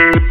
Mm-hmm.